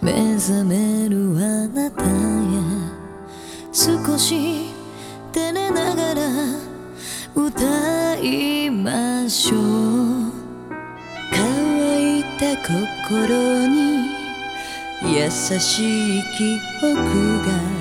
目覚めるあなたへ少し照れながら歌いましょう。乾いた心に優しい記憶が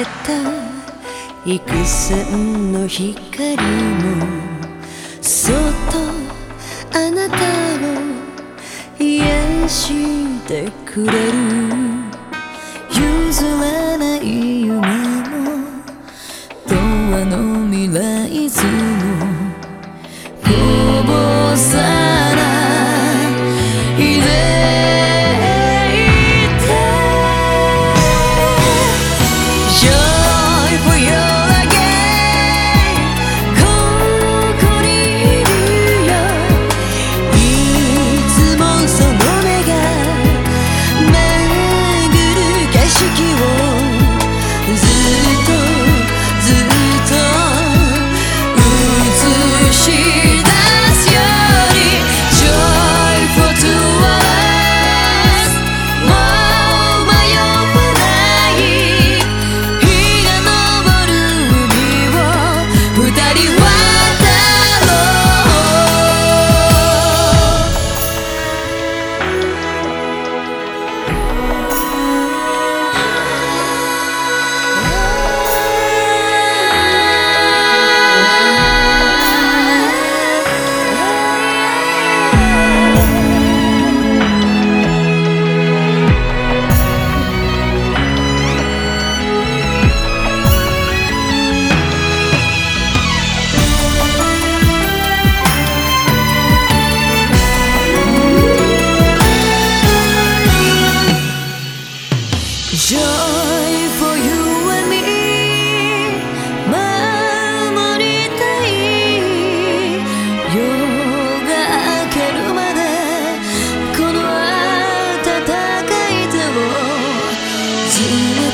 れた幾千の光もそっとあなたを癒してくれる。譲らない夢も永遠の未来図もこぼさ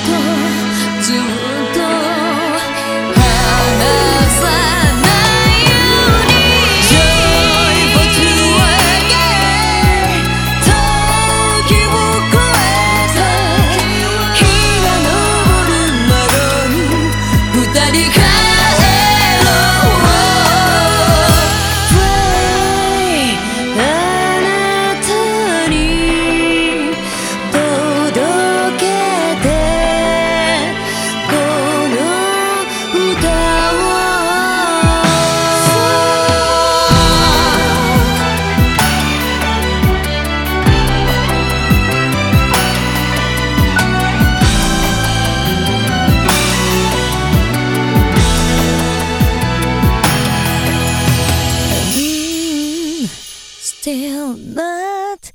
Cơ! still, not.